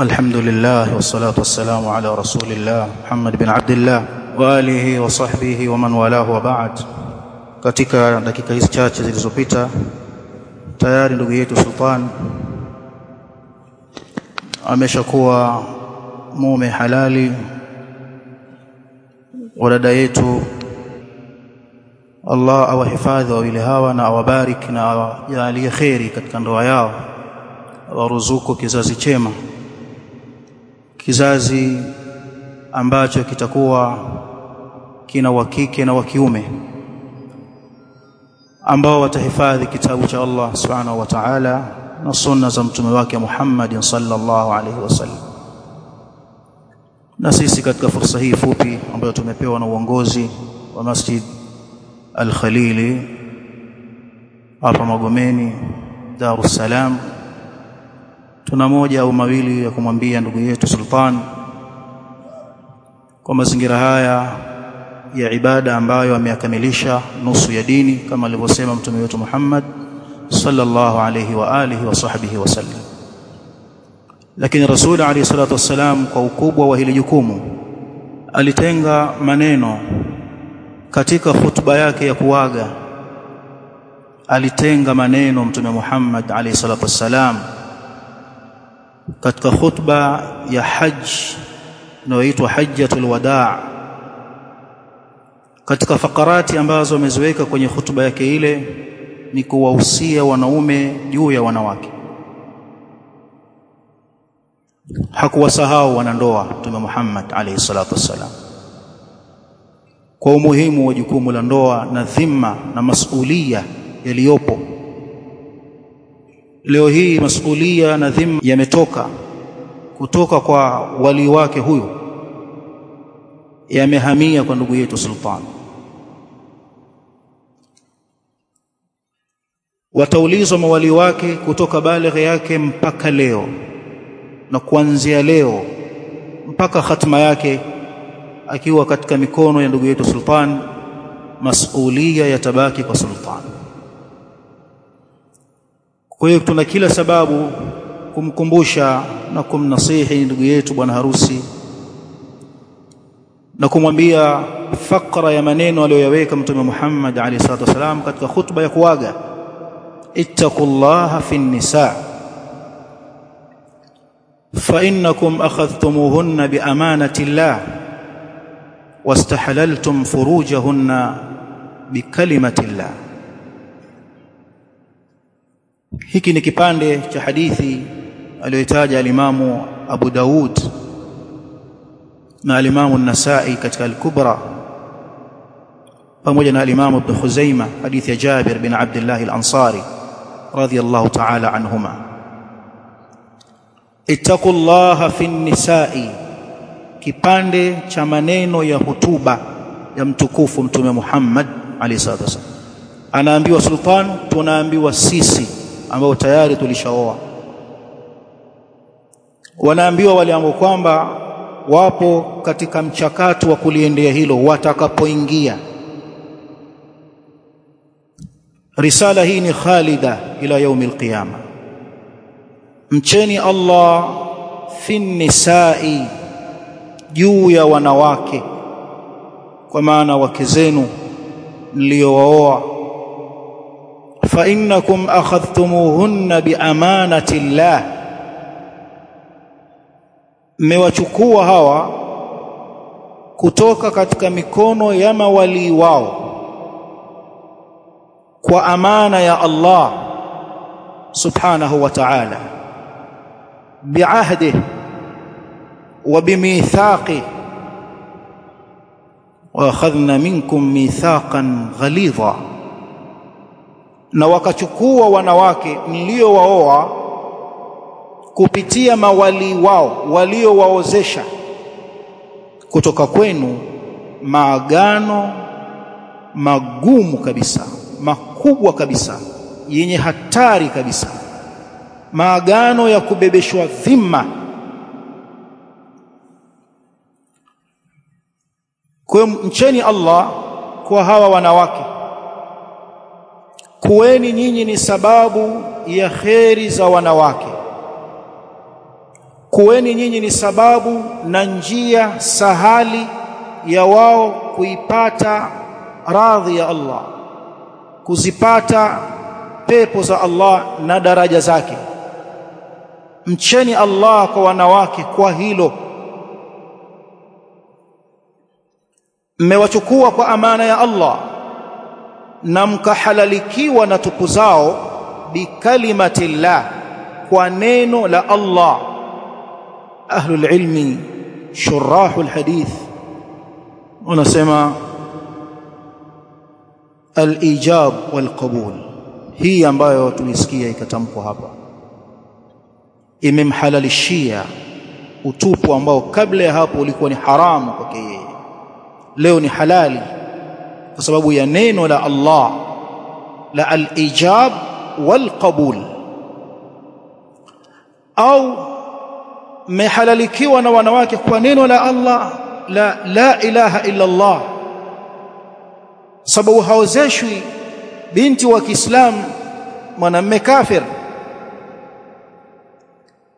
الحمد لله والصلاة والسلام على رسول الله محمد بن عبد الله وآله وصحبه ومن والاه وبعد katika dakika hizi chache zilizopita tayari ndugu yetu Sultan ameshakuwa mume halali wa dada yetu Allah awahifadhi wawili hawa na awabariki na awajalie kheri katika ndoa yao awaruzuku kizazi chema kizazi ambacho kitakuwa kina wa kike na wa kiume ambao watahifadhi kitabu cha Allah subhanahu wa ta'ala na sunna za mtume wake Muhammad sallallahu alaihi wasallam na sisi katika fursa hii fupi ambayo tumepewa na uongozi wa Masjid Al-Khalili hapa Magomeni Dar es Salaam tuna moja au mawili ya kumwambia ndugu yetu Sultan kwa mazingira haya ya ibada ambayo ameyakamilisha nusu ya dini kama alivyosema mtume wetu Muhammad sallallahu alayhi wa alihi wa sahbihi wasallam lakini rasul alayhi salatu wassalam kwa ukubwa wa hili jukumu alitenga maneno katika hutuba yake ya kuaga. Alitenga maneno mtume Muhammad alayhi salatu wassalam katika khutba ya hajj inayoitwa hajjatul wadaa. Katika fakarati ambazo ameziweka kwenye khutba yake ile ni kuwahusia wanaume juu ya wanawake. Hakuwasahau wanandoa mtume Muhammad alayhi salatu wassalam. Kwa umuhimu wa jukumu la ndoa na dhima na masulia yaliyopo leo hii masulia na dhima yametoka kutoka kwa wali wake huyu yamehamia kwa ndugu yetu Sultan. Wataulizwa mawali wake kutoka balighi yake mpaka leo na kuanzia leo mpaka hatima yake akiwa katika mikono ya ndugu yetu Sultan masulia yatabaki kwa Sultan kwa hiyo tuna kila sababu kumkumbusha na kumnasihi ndugu yetu bwana harusi na kumwambia fakra ya maneno aliyoyaweka mtume Muhammad alayhi salatu wasalam katika khutba ya kuaga ittaqullaha fi nisa fa innakum akhadhtumuhunna bi amanati llah واستحللتم فروجهن بكلمه الله hiki ni kipande cha hadithi aliyotaja alimamu Abu Daud na alimamu An-Nasa'i katika al-Kubra pamoja na alimamu Ibn Khuzaimah hadithi ya Jabir bin Abdullah al-Ansari radiyallahu ta'ala anhuma. Ittaqullaha fi nisa'i kipande cha maneno ya hutuba ya mtukufu mtume Muhammad alayhi salatu wasallam anaambiwa sultan tunaambiwa sisi ambao tayari tulishaoa. Wanaambiwa wale ambao kwamba wapo katika mchakato wa kuliendea hilo watakapoingia. Risala hii ni khalida ila yaumi alqiyama mcheni Allah fi nisai juu ya wanawake kwa maana wake zenu mliowaoa فإنكم أخذتموهن بأمانة الله mmewachukua hawa kutoka katika mikono ya mawalii wao kwa amana ya Allah subhanahu wa ta'ala biahdihi wa bimithaqi wa akhadhna minkum mithaqan ghalidha na wakachukua wanawake mliowaoa kupitia mawali wao waliowaozesha kutoka kwenu maagano magumu kabisa makubwa kabisa yenye hatari kabisa maagano ya kubebeshwa dhima. Kwa mcheni Allah kwa hawa wanawake, kuweni nyinyi ni sababu ya kheri za wanawake, kuweni nyinyi ni sababu na njia sahali ya wao kuipata radhi ya Allah kuzipata pepo za Allah na daraja zake. Mcheni Allah kwa wanawake kwa hilo. Mmewachukua kwa amana ya Allah na mkahalalikiwa na tupu zao bikalimatillah kwa neno la Allah. Ahlul ilmi shurahul hadith wanasema al-ijab wal qabul hii ambayo tulisikia ikatamkwa hapa. Imemhalalishia utupu ambao kabla ya hapo ulikuwa ni haramu kwake yeye. Leo ni halali kwa sababu ya neno la Allah la al-ijab wal qabul au mehalalikiwa na wanawake kwa neno la Allah la la ilaha illa Allah sababu haozeshwi binti wa Kiislamu mwanamme kafir.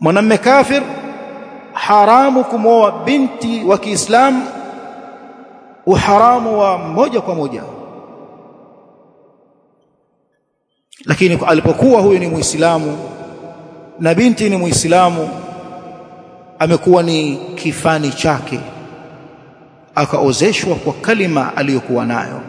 Mwanamme kafir haramu kumwoa binti wa Kiislamu uharamu wa moja kwa moja. Lakini alipokuwa huyu ni muislamu na binti ni muislamu amekuwa ni kifani chake akaozeshwa kwa kalima aliyokuwa nayo.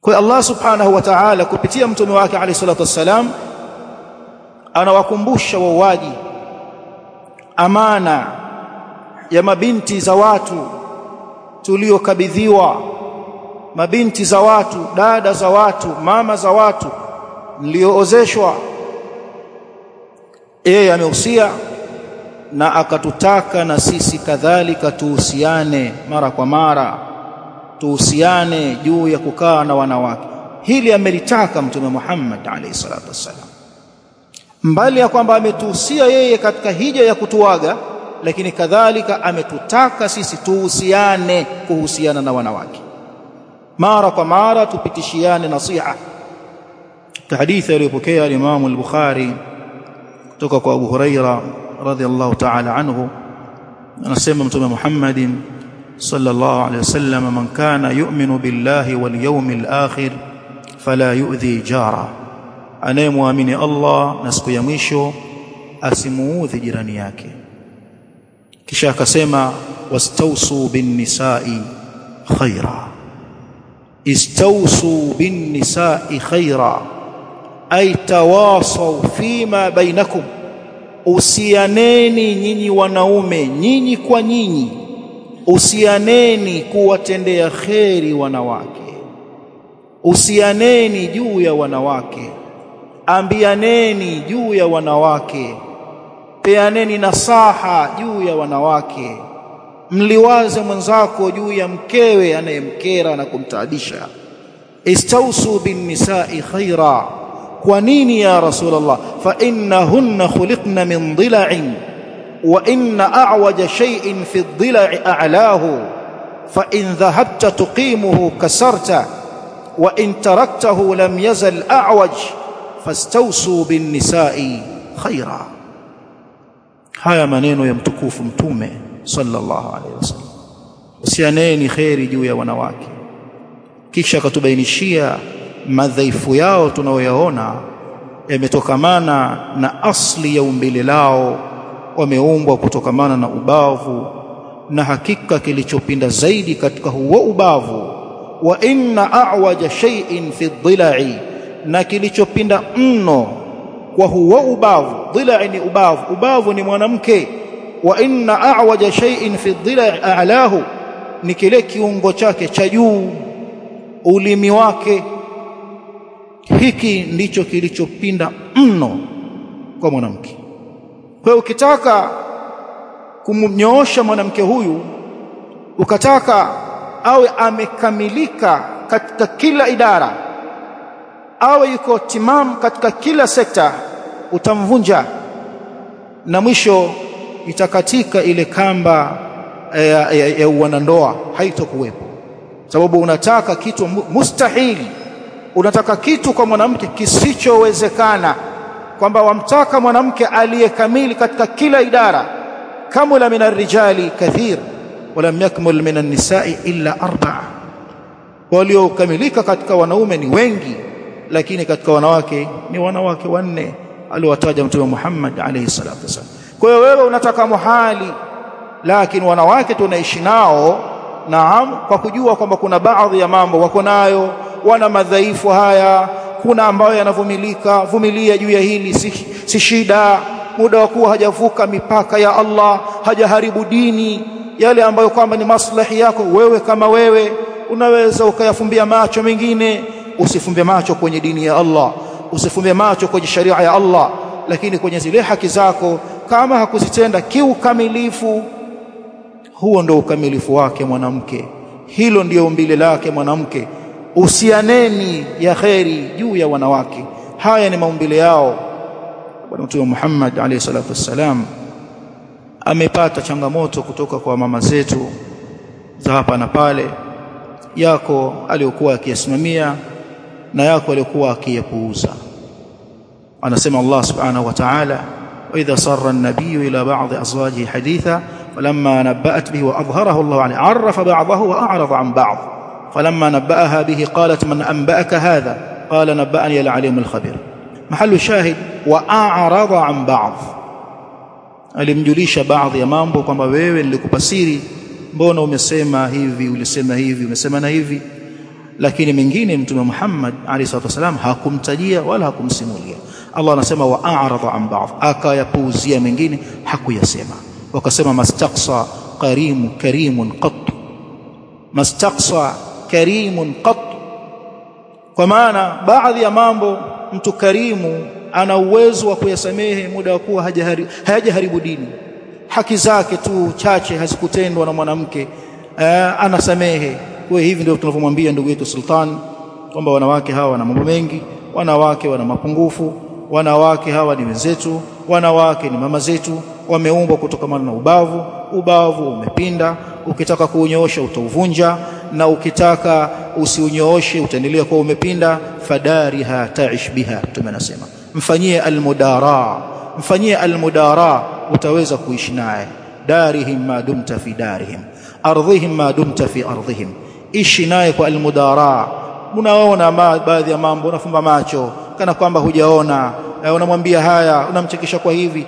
Kwa Allah subhanahu wa ta'ala kupitia mtume wake alayhi salatu wassalam anawakumbusha wauaji amana ya mabinti za watu tuliokabidhiwa. Mabinti za watu dada za watu mama za watu mlioozeshwa. Yeye amehusia na akatutaka na sisi kadhalika tuhusiane mara kwa mara tuhusiane juu ya kukaa na wanawake. Hili amelitaka mtume Muhammad alayhi salatu wasallam mbali ya kwamba ametuhusia yeye katika hija ya kutuaga lakini kadhalika ametutaka sisi tuhusiane kuhusiana na wanawake mara kwa mara tupitishiane nasiha hadithi aliyopokea Imam al-Bukhari kutoka kwa Abu Huraira radhiallahu ta'ala anhu anasema mtume Muhammadin sallallahu alayhi wasallam man kana yu'minu billahi wal yawmil akhir fala yu'dhi jara anayemwamini Allah na siku ya mwisho asimuudhi jirani yake kisha akasema wastausu bin nisa'i khaira istausu bin nisa'i khaira ay tawasaw fima bainakum usianeni nyinyi wanaume nyinyi kwa nyinyi usianeni kuwatendea kheri wanawake usianeni juu ya wanawake ambianeni juu ya wanawake peaneni nasaha juu ya wanawake mliwaze mwenzako juu ya mkewe anayemkera na kumtaadisha istausu bin nisa'i khaira kwa nini ya rasulullah fa innahunna khuliqna min dhila'in wa inna a'waja shay'in fi dhila'i a'lahu fa in dhahabta tuqimuhu kasarta wa in taraktahu lam yazal a'waj fastausu bin nisa'i khaira haya maneno ya mtukufu mtume sallallahu alaihi wasallam. Usianeni kheri juu ya wanawake. Kisha akatubainishia madhaifu yao tunayoyaona yametokamana na asli ya umbile lao wameumbwa kutokamana na ubavu na hakika kilichopinda zaidi katika huo ubavu wa inna a'waja shay'in fi dhila'i na kilichopinda mno kwa huwa ubavu. Dhila'i ni ubavu. Ubavu ni mwanamke. Wa inna a'waja shay'in fi dhila'i a'lahu. Ni kile kiungo chake cha juu. Ulimi wake. Hiki ndicho kilichopinda mno kwa mwanamke. Kwa hiyo ukitaka kumnyoosha mwanamke huyu ukataka awe amekamilika katika kila idara awe yuko timamu katika kila sekta utamvunja. Na mwisho itakatika ile kamba ya, ya, ya wanandoa haitokuwepo. Sababu unataka kitu mustahili. Unataka kitu kwa mwanamke kisichowezekana. Kwamba wamtaka mwanamke aliyekamili katika kila idara. Kamula min arrijali kathir walam yakmul min an-nisa'i illa arba'a. Waliokamilika katika wanaume ni wengi lakini katika wanawake ni wanawake wanne aliowataja mtume Muhammad alayhi salatu wasallam. Kwa hiyo wewe unataka muhali lakini wanawake tunaishi nao naam kwa kujua kwamba kuna baadhi ya mambo wako nayo wana madhaifu haya kuna ambayo yanavumilika vumilia juu ya hili si, si shida. Muda wa kuwa hajavuka mipaka ya Allah hajaharibu dini yale ambayo kwamba ni maslahi yako wewe kama wewe unaweza ukayafumbia macho mengine usifumbe macho kwenye dini ya Allah usifumbe macho kwenye sharia ya Allah lakini kwenye zile haki zako kama hakuzitenda kiukamilifu huo ndio ukamilifu wake mwanamke. Hilo ndio umbile lake mwanamke. Usianeni ya kheri juu ya wanawake. Haya ni maumbile yao. Bwana mtume Muhammad alayhi salatu wassalam amepata changamoto kutoka kwa mama zetu za hapa na pale. Yako aliyokuwa akiyasimamia na yako aliyokuwa akiyapuuza anasema Allah subhanahu wa ta'ala وإذا صر النبي إلى بعض أزواجه حديثا فلما نبأت به وأظهره الله عليه عرف بعضه وأعرض عن بعض فلما نبأها به قالت من أنبأك هذا قال نبأني العليم الخبير محل شاهد وأعرض عن بعض alimjulisha baadhi ya mambo kwamba wewe nilikupasiri mbona umesema hivi ulisema hivi umesema na hivi lakini mengine mtume Muhammad alayhi salatu wasalam hakumtajia wala hakumsimulia Allah anasema wa a'rada an ba'd. Akayapuuzia mengine hakuyasema. Wakasema mastaqsa karimu karimun qat. Mastaqsa karimun qat. Kwa maana baadhi ya mambo mtu karimu ana uwezo wa kuyasamehe muda wa kuwa hajaharibu dini. Haki zake tu chache hazikutendwa na mwanamke anasamehe. Kwa hivi ndio tunavyomwambia ndugu yetu Sultan kwamba wanawake hawa wana mambo mengi wanawake wana mapungufu wanawake hawa ni wenzetu wanawake ni mama zetu wameumbwa kutokamana na ubavu ubavu umepinda ukitaka kuunyoosha utauvunja na ukitaka usiunyooshe utaendelea kuwa umepinda fadariha taish biha tumenasema mfanyie almudara mfanyie almudara utaweza kuishi naye. Darihim ma dumta fi darihim ardhihim ma dumta fi ardhihim. Ishi naye kwa almudara. Mnaona baadhi ya mambo unafumba macho kana kwamba hujaona. Unamwambia haya unamchekesha kwa hivi.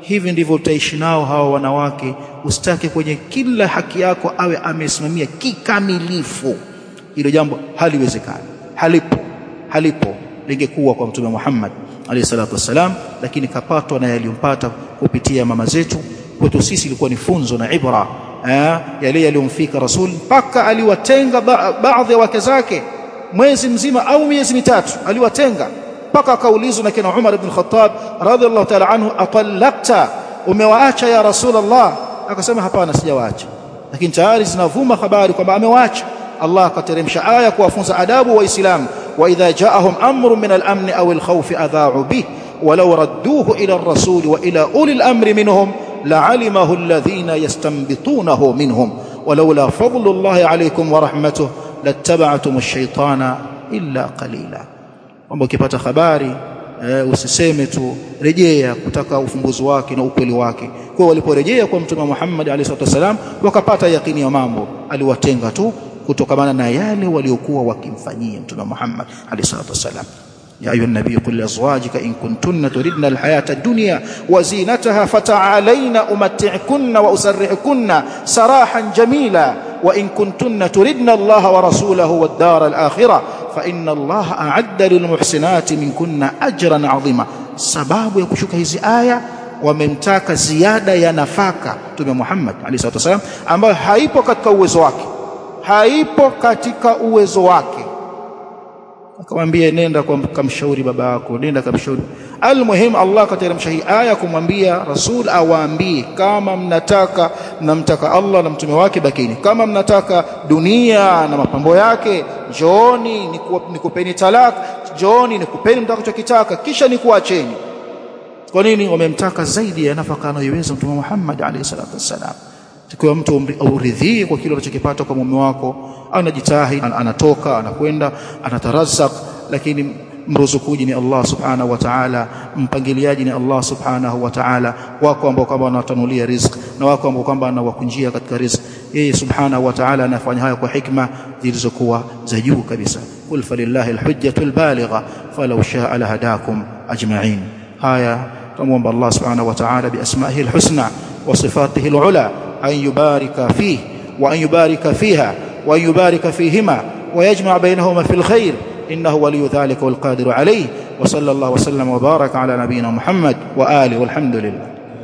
Hivi ndivyo utaishi nao hawa wanawake. Usitake kwenye kila haki yako awe amesimamia kikamilifu. Hilo jambo haliwezekani. Halipo. Halipo. Lingekuwa kwa mtume Muhammad alayhi salatu wasalam lakini kapatwa na yaliyompata kupitia mama zetu. Kwetu sisi ilikuwa ni funzo na ibra. Yale yaliyomfika rasul mpaka aliwatenga baadhi ya wake zake. Mwezi mzima au miezi mitatu aliwatenga mpaka akaulizwa na kina Umar ibn Khattab radhiallahu ta'ala anhu atallaqta umewaacha ya rasulullah akasema hapana sijawaacha lakini tayari zinavuma habari kwamba amewaacha Allah akateremsha aya kuwafunza adabu waislamu wa idha jaahum amrun min al-amn aw al-khawf adha'u bih ولو ردوه إلى الرسول وإلى أولي الأمر منهم لعلمه الذين يستنبطونه منهم ولولا فضل الله عليكم ورحمته لاتبعتم الشيطان إلا قليلا kwamba ukipata habari e, usiseme tu rejea kutaka ufumbuzi wake na ukweli wake kwa waliporejea kwa mtume Muhammad alayhi wasallam wakapata yakini ya mambo aliwatenga tu kutokana na yale waliokuwa wakimfanyia mtume Muhammad alayhi wasallam يا أيها النبي قل لأزواجك إن كنتن تردن الحياة الدنيا وزينتها فتعالين أمتعكن وأسرحكن سراحا جميلا وإن كنتن تردن الله ورسوله والدار الآخرة fa inna allaha a'adda lilmuhsinati minkunna ajran adhima sababu ya kushuka hizi aya wamemtaka ziada ya nafaka Mtume Muhammad alayhi wasallam ambayo haipo katika uwezo wake. Haipo katika uwezo wake akamwambia nenda kamshauri baba yako nenda kamshauri. Almuhim Allah kateremsha hii aya kumwambia rasul awaambie kama mnataka mnamtaka Allah na mtume wake bakini. Kama mnataka dunia na mapambo yake njooni nikupeni talak njooni nikupeni mtakachokitaka kisha nikuacheni. Kwa nini? Wamemtaka zaidi ya nafaka anayoweza mtume Muhammad alayhi salatu wassalam tukiwa mtu auridhii kwa kile unachokipata kwa mume wako anajitahidi anatoka anakwenda anatarazak lakini mruzukuji ni Allah subhanahu wa ta'ala mpangiliaji ni Allah subhanahu wa ta'ala wako ambao kwamba wanatanulia riziki na wako ambao kwamba anawakunjia katika riziki yeye subhanahu wa ta'ala anafanya hayo kwa hikma zilizokuwa za juu kabisa qul falillahi alhujjatu albaligha falau shaa lahadakum ajma'in haya tumuomba Allah subhanahu wa ta'ala biasma'ihi alhusna wa sifatihi fihi wa an yubarika fiha wa an yubarika fihima ويجمع بينهما في الخير. إنه ولي ذلك والقادر عليه. وصلى الله وسلم وبارك على نبينا محمد وآله والحمد لله.